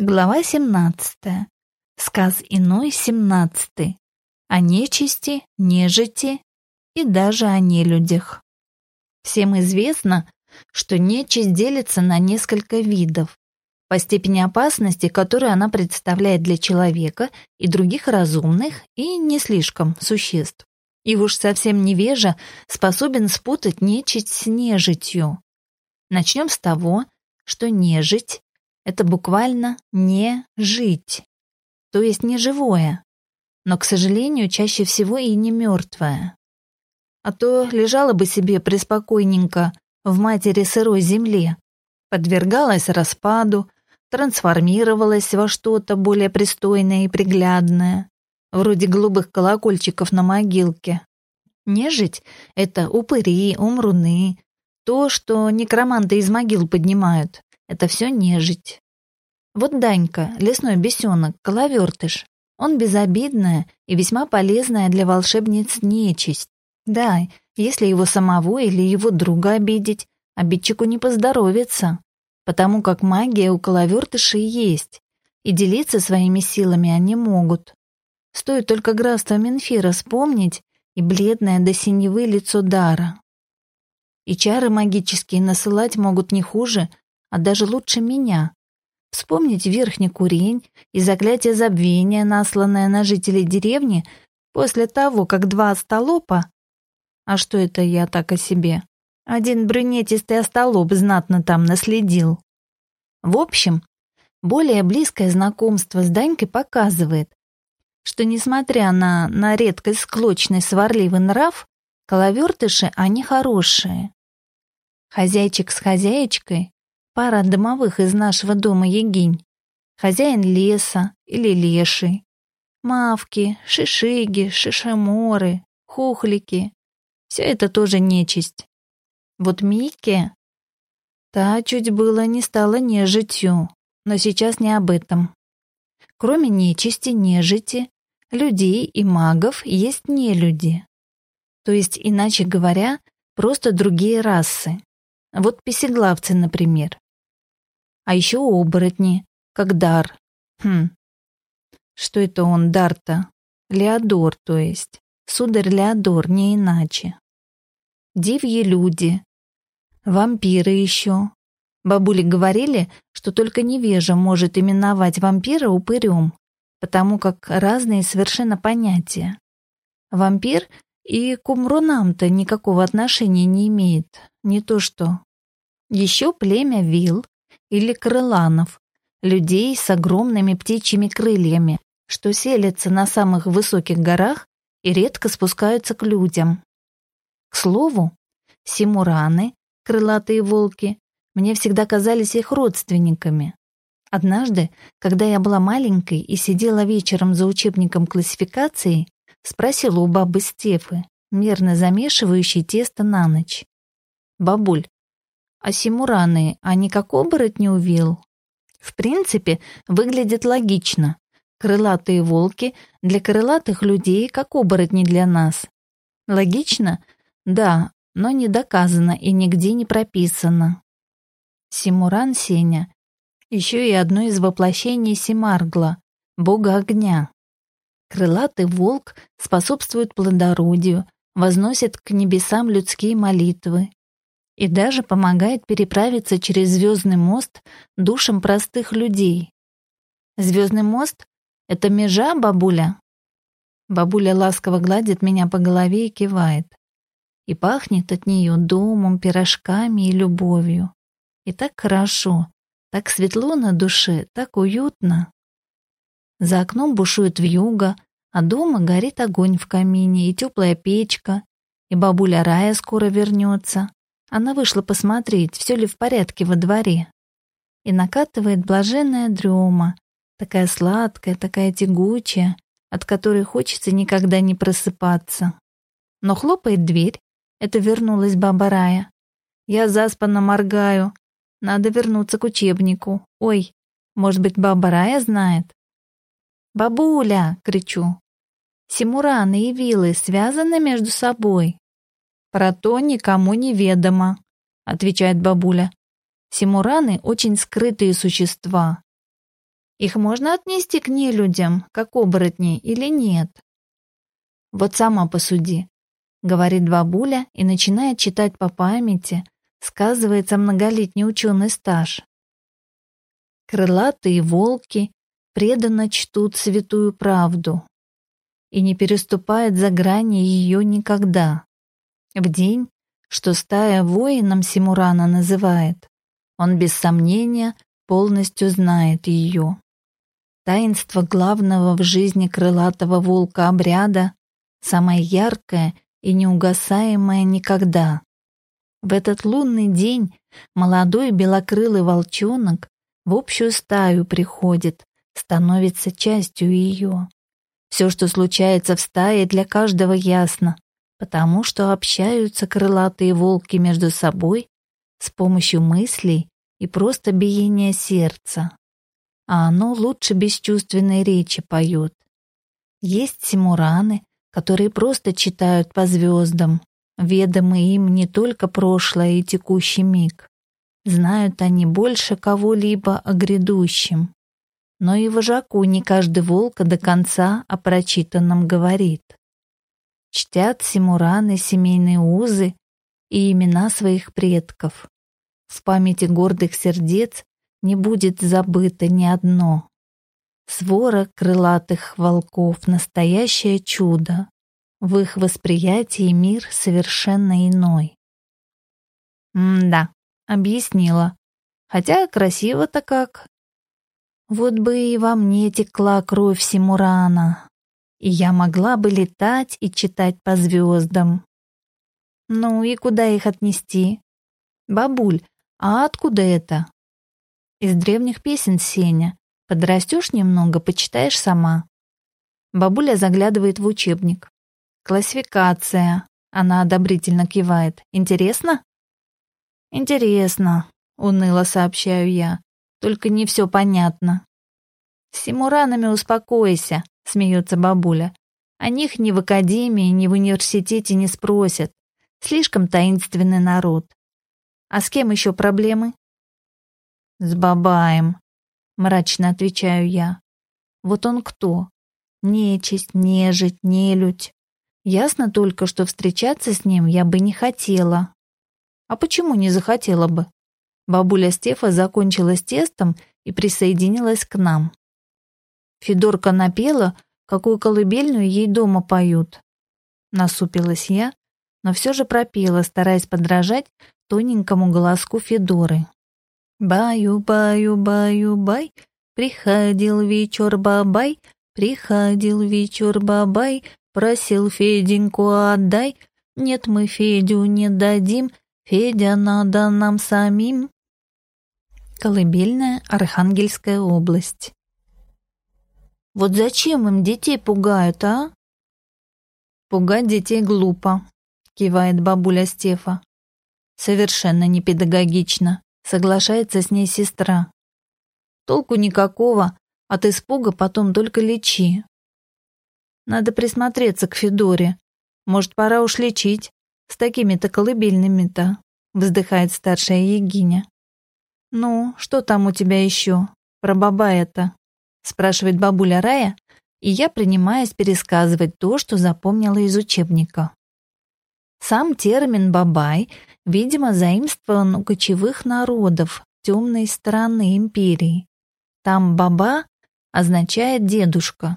Глава 17. Сказ иной 17. О нечисти, нежити и даже о нелюдях. Всем известно, что нечисть делится на несколько видов по степени опасности, которую она представляет для человека и других разумных и не слишком существ. И уж совсем невежа способен спутать нечисть с нежитью. Начнем с того, что нежить это буквально не жить, то есть не живое, но, к сожалению, чаще всего и не мертвое. А то лежала бы себе преспокойненько в матери сырой земле, подвергалась распаду, трансформировалась во что-то более пристойное и приглядное, вроде голубых колокольчиков на могилке. Нежить — это упыри, умруны, то, что некроманты из могил поднимают. Это все нежить. Вот Данька, лесной бесенок, коловертыш. Он безобидная и весьма полезная для волшебниц нечисть. Да, если его самого или его друга обидеть, обидчику не поздоровится, потому как магия у коловертышей есть, и делиться своими силами они могут. Стоит только графство Менфира вспомнить и бледное до синевы лицо Дара. И чары магические насылать могут не хуже, а даже лучше меня. Вспомнить верхний курень и заклятие забвения, насланное на жителей деревни после того, как два остолопа... А что это я так о себе? Один брюнетистый остолоп знатно там наследил. В общем, более близкое знакомство с Данькой показывает, что, несмотря на, на редкость склочный сварливый нрав, коловертыши они хорошие. Хозяйчик с хозяечкой пара домовых из нашего дома Егинь, хозяин леса или леший, мавки, шишиги, шишаморы, хухлики. Все это тоже нечисть. Вот Микки, та чуть было не стала нежитью, но сейчас не об этом. Кроме нечисти, нежити, людей и магов есть нелюди. То есть, иначе говоря, просто другие расы. Вот песеглавцы, например. А еще оборотни, как дар. Хм. Что это он, дар-то? Леодор, то есть. Сударь Леодор, не иначе. Дивьи люди. Вампиры еще. Бабули говорили, что только невежа может именовать вампира упырем, потому как разные совершенно понятия. Вампир и к умрунам-то никакого отношения не имеет, не то что. Еще племя вил, или крыланов, людей с огромными птичьими крыльями, что селятся на самых высоких горах и редко спускаются к людям. К слову, симураны, крылатые волки, мне всегда казались их родственниками. Однажды, когда я была маленькой и сидела вечером за учебником классификации, спросила у бабы Стефы, мерно замешивающей тесто на ночь. «Бабуль, а симураны, они как оборотни увил? В принципе, выглядит логично. Крылатые волки для крылатых людей, как оборотни для нас. Логично? Да, но не доказано и нигде не прописано. Симуран Сеня. Еще и одно из воплощений Симаргла, бога огня. Крылатый волк способствует плодородию, возносит к небесам людские молитвы, и даже помогает переправиться через звездный мост душам простых людей. Звездный мост — это межа, бабуля? Бабуля ласково гладит меня по голове и кивает. И пахнет от нее домом, пирожками и любовью. И так хорошо, так светло на душе, так уютно. За окном бушует вьюга, а дома горит огонь в камине и теплая печка, и бабуля Рая скоро вернется. Она вышла посмотреть, все ли в порядке во дворе. И накатывает блаженная дрема, такая сладкая, такая тягучая, от которой хочется никогда не просыпаться. Но хлопает дверь. Это вернулась баба Рая. Я заспанно моргаю. Надо вернуться к учебнику. Ой, может быть, баба Рая знает? «Бабуля!» — кричу. «Симураны и вилы связаны между собой?» «Про то никому не ведомо», — отвечает бабуля. «Симураны — очень скрытые существа. Их можно отнести к нелюдям, как оборотни, или нет? Вот сама посуди, говорит бабуля и начинает читать по памяти, сказывается многолетний ученый стаж. Крылатые волки преданно чтут святую правду и не переступают за грани ее никогда. В день, что стая воином Симурана называет, он без сомнения полностью знает ее. Таинство главного в жизни крылатого волка обряда самое яркое и неугасаемое никогда. В этот лунный день молодой белокрылый волчонок в общую стаю приходит, становится частью ее. Все, что случается в стае, для каждого ясно, потому что общаются крылатые волки между собой с помощью мыслей и просто биения сердца. А оно лучше бесчувственной речи поет. Есть симураны, которые просто читают по звездам, ведомы им не только прошлое и текущий миг. Знают они больше кого-либо о грядущем. Но и вожаку не каждый волк до конца о прочитанном говорит. Чтят симураны семейные узы и имена своих предков. В памяти гордых сердец не будет забыто ни одно. Свора крылатых волков — настоящее чудо. В их восприятии мир совершенно иной. М-да, объяснила. Хотя красиво-то как. Вот бы и во мне текла кровь Симурана, и я могла бы летать и читать по звездам. Ну и куда их отнести? Бабуль, а откуда это? Из древних песен, Сеня. Подрастешь немного, почитаешь сама. Бабуля заглядывает в учебник. Классификация. Она одобрительно кивает. Интересно? Интересно, уныло сообщаю я. Только не все понятно. С симуранами успокойся, смеется бабуля. О них ни в академии, ни в университете не спросят. Слишком таинственный народ. А с кем еще проблемы? С Бабаем, мрачно отвечаю я. Вот он кто? Нечисть, нежить, нелюдь. Ясно только, что встречаться с ним я бы не хотела. А почему не захотела бы? Бабуля Стефа закончила с тестом и присоединилась к нам. Федорка напела, какую колыбельную ей дома поют. Насупилась я, но все же пропела, стараясь подражать тоненькому голоску Федоры. Баю, баю, баю, бай, приходил вечер бабай, приходил вечер бабай, просил Феденьку отдай, нет, мы Федю не дадим, Федя надо нам самим. Колыбельная Архангельская область. Вот зачем им детей пугают, а? Пугать детей глупо, кивает бабуля Стефа. Совершенно непедагогично, соглашается с ней сестра. Толку никакого, от испуга потом только лечи. Надо присмотреться к Федоре. Может, пора уж лечить. С такими-то колыбельными-то, вздыхает старшая Егиня. Ну, что там у тебя еще? Про баба это? Спрашивает бабуля Рая, и я принимаюсь пересказывать то, что запомнила из учебника. Сам термин «бабай», видимо, заимствован у кочевых народов темной стороны империи. Там «баба» означает «дедушка».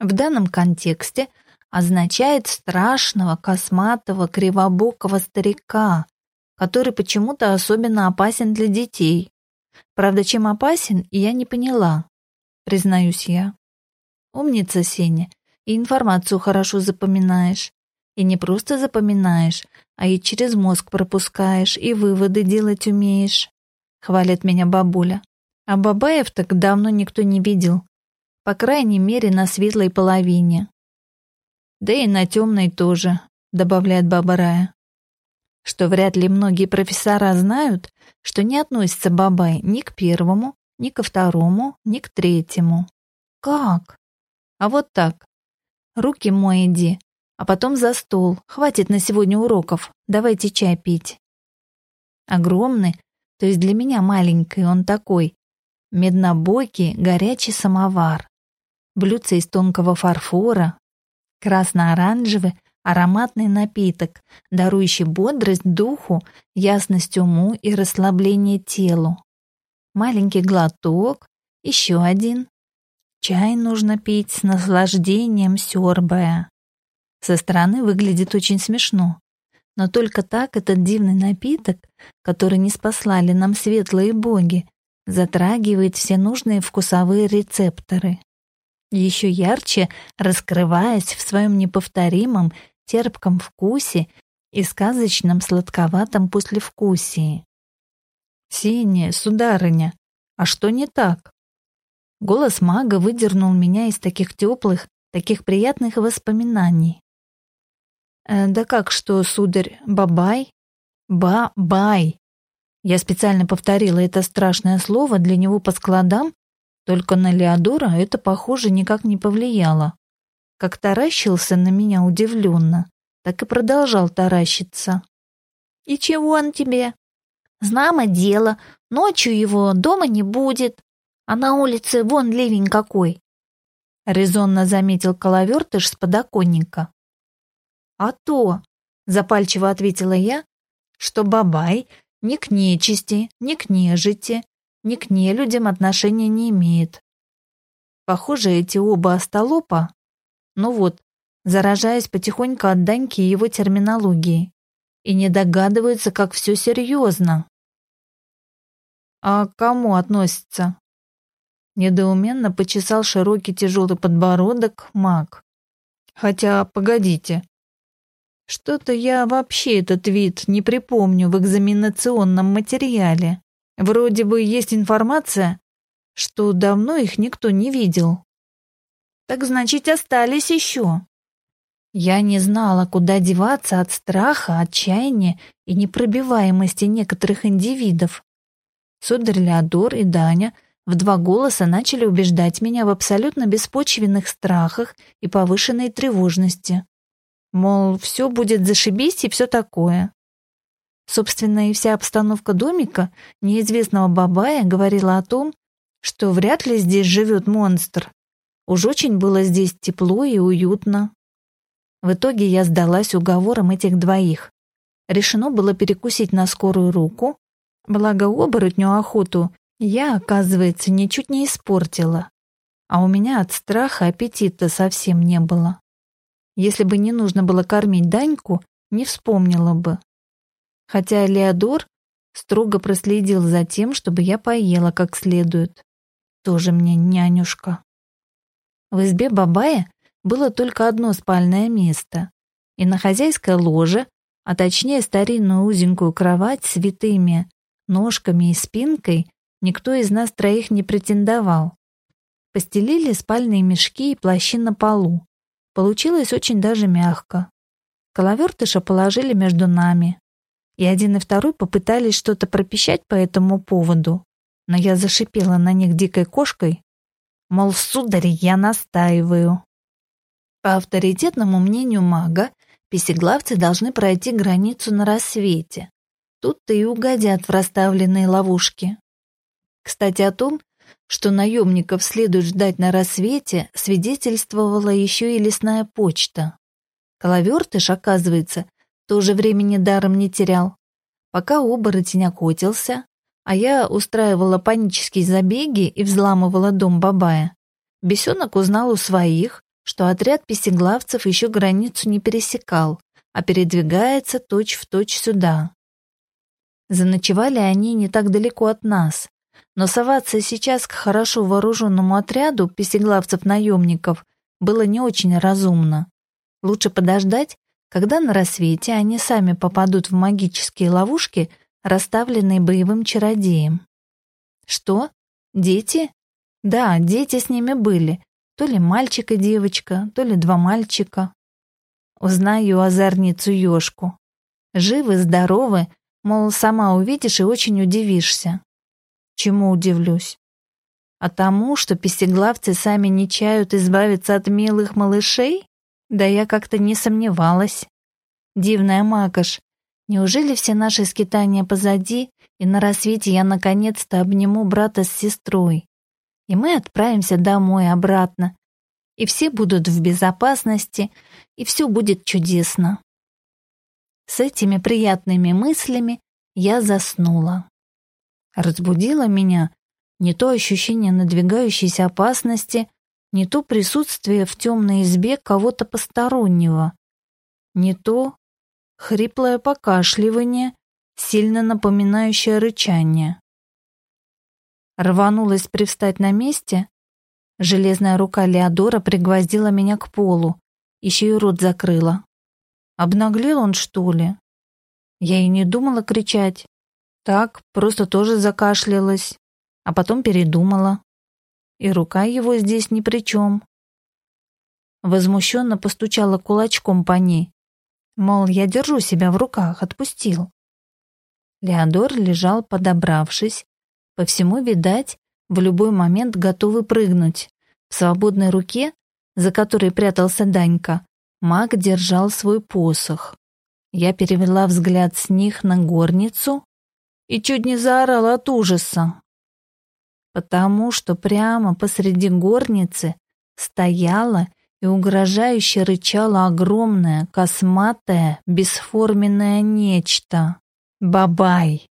В данном контексте означает страшного, косматого, кривобокого старика, который почему-то особенно опасен для детей. Правда, чем опасен, я не поняла, признаюсь я. Умница, Сеня, и информацию хорошо запоминаешь. И не просто запоминаешь, а и через мозг пропускаешь, и выводы делать умеешь. Хвалит меня бабуля. А бабаев так давно никто не видел. По крайней мере, на светлой половине. Да и на темной тоже, добавляет баба Рая. Что вряд ли многие профессора знают, что не относится бабай ни к первому, ни ко второму, ни к третьему. Как? А вот так. Руки мой иди, а потом за стол. Хватит на сегодня уроков. Давайте чай пить. Огромный, то есть для меня маленький, он такой. меднобокий горячий самовар, блюдце из тонкого фарфора, красно-оранжевый ароматный напиток, дарующий бодрость духу, ясность уму и расслабление телу. Маленький глоток, еще один. Чай нужно пить с наслаждением, сёрбая. Со стороны выглядит очень смешно. Но только так этот дивный напиток, который не спаслали нам светлые боги, затрагивает все нужные вкусовые рецепторы. Еще ярче раскрываясь в своем неповторимом терпком вкусе и сказочном сладковатом послевкусии. «Синяя, сударыня, а что не так?» Голос мага выдернул меня из таких теплых, таких приятных воспоминаний. «Э, «Да как что, сударь, бабай?» «Ба-бай!» Я специально повторила это страшное слово для него по складам, только на Леодора это, похоже, никак не повлияло. Как таращился на меня удивленно, так и продолжал таращиться. «И чего он тебе?» «Знамо дело, ночью его дома не будет, а на улице вон ливень какой!» Резонно заметил коловертыш с подоконника. «А то!» — запальчиво ответила я, что Бабай ни к нечисти, ни к нежити, ни к нелюдям отношения не имеет. Похоже, эти оба остолопа, ну вот, заражаясь потихоньку от Даньки его терминологии, и не догадываются, как все серьезно. «А к кому относится?» Недоуменно почесал широкий тяжелый подбородок маг. «Хотя, погодите, что-то я вообще этот вид не припомню в экзаменационном материале. Вроде бы есть информация, что давно их никто не видел. Так значит, остались еще. Я не знала, куда деваться от страха, отчаяния и непробиваемости некоторых индивидов. Сударь Леодор и Даня в два голоса начали убеждать меня в абсолютно беспочвенных страхах и повышенной тревожности. Мол, все будет зашибись и все такое. Собственно, и вся обстановка домика неизвестного Бабая говорила о том, что вряд ли здесь живет монстр. Уж очень было здесь тепло и уютно. В итоге я сдалась уговорам этих двоих. Решено было перекусить на скорую руку, благо оборотню охоту я, оказывается, ничуть не испортила. А у меня от страха аппетита совсем не было. Если бы не нужно было кормить Даньку, не вспомнила бы. Хотя Леодор строго проследил за тем, чтобы я поела как следует. Тоже мне нянюшка. В избе Бабая было только одно спальное место, и на хозяйское ложе, а точнее старинную узенькую кровать с витыми ножками и спинкой, никто из нас троих не претендовал. Постелили спальные мешки и плащи на полу, Получилось очень даже мягко. Коловертыша положили между нами. И один и второй попытались что-то пропищать по этому поводу, но я зашипела на них дикой кошкой, мол, сударь, я настаиваю. По авторитетному мнению мага, песеглавцы должны пройти границу на рассвете. Тут-то и угодят в расставленные ловушки. Кстати, о том, что наемников следует ждать на рассвете, свидетельствовала еще и лесная почта. Коловертыш, оказывается, тоже времени даром не терял. Пока оборотень охотился, а я устраивала панические забеги и взламывала дом Бабая, бесенок узнал у своих, что отряд песеглавцев еще границу не пересекал, а передвигается точь-в-точь точь сюда. Заночевали они не так далеко от нас, но соваться сейчас к хорошо вооруженному отряду песеглавцев-наемников было не очень разумно. Лучше подождать, когда на рассвете они сами попадут в магические ловушки, расставленные боевым чародеем. Что? Дети? Да, дети с ними были. То ли мальчик и девочка, то ли два мальчика. Узнаю озорницу ёшку. Живы, здоровы, мол, сама увидишь и очень удивишься. Чему удивлюсь? А тому, что пестеглавцы сами не чают избавиться от милых малышей? Да я как-то не сомневалась. Дивная макаш, Неужели все наши скитания позади, и на рассвете я наконец-то обниму брата с сестрой? И мы отправимся домой обратно, и все будут в безопасности, и все будет чудесно. С этими приятными мыслями я заснула. Разбудило меня не то ощущение надвигающейся опасности, не то присутствие в темной избе кого-то постороннего, не то хриплое покашливание, сильно напоминающее рычание. Рванулась привстать на месте. Железная рука Леодора пригвоздила меня к полу, еще и рот закрыла. Обнаглел он, что ли? Я и не думала кричать. Так, просто тоже закашлялась, а потом передумала. И рука его здесь ни при чем. Возмущенно постучала кулачком по ней. Мол, я держу себя в руках, отпустил. Леодор лежал подобравшись, по всему видать, в любой момент готовый прыгнуть. В свободной руке, за которой прятался Данька, маг держал свой посох. Я перевела взгляд с них на горницу и чуть не заорала от ужаса. Потому что прямо посреди горницы стояла и угрожающе рычало огромное, косматое, бесформенное нечто. Бабай!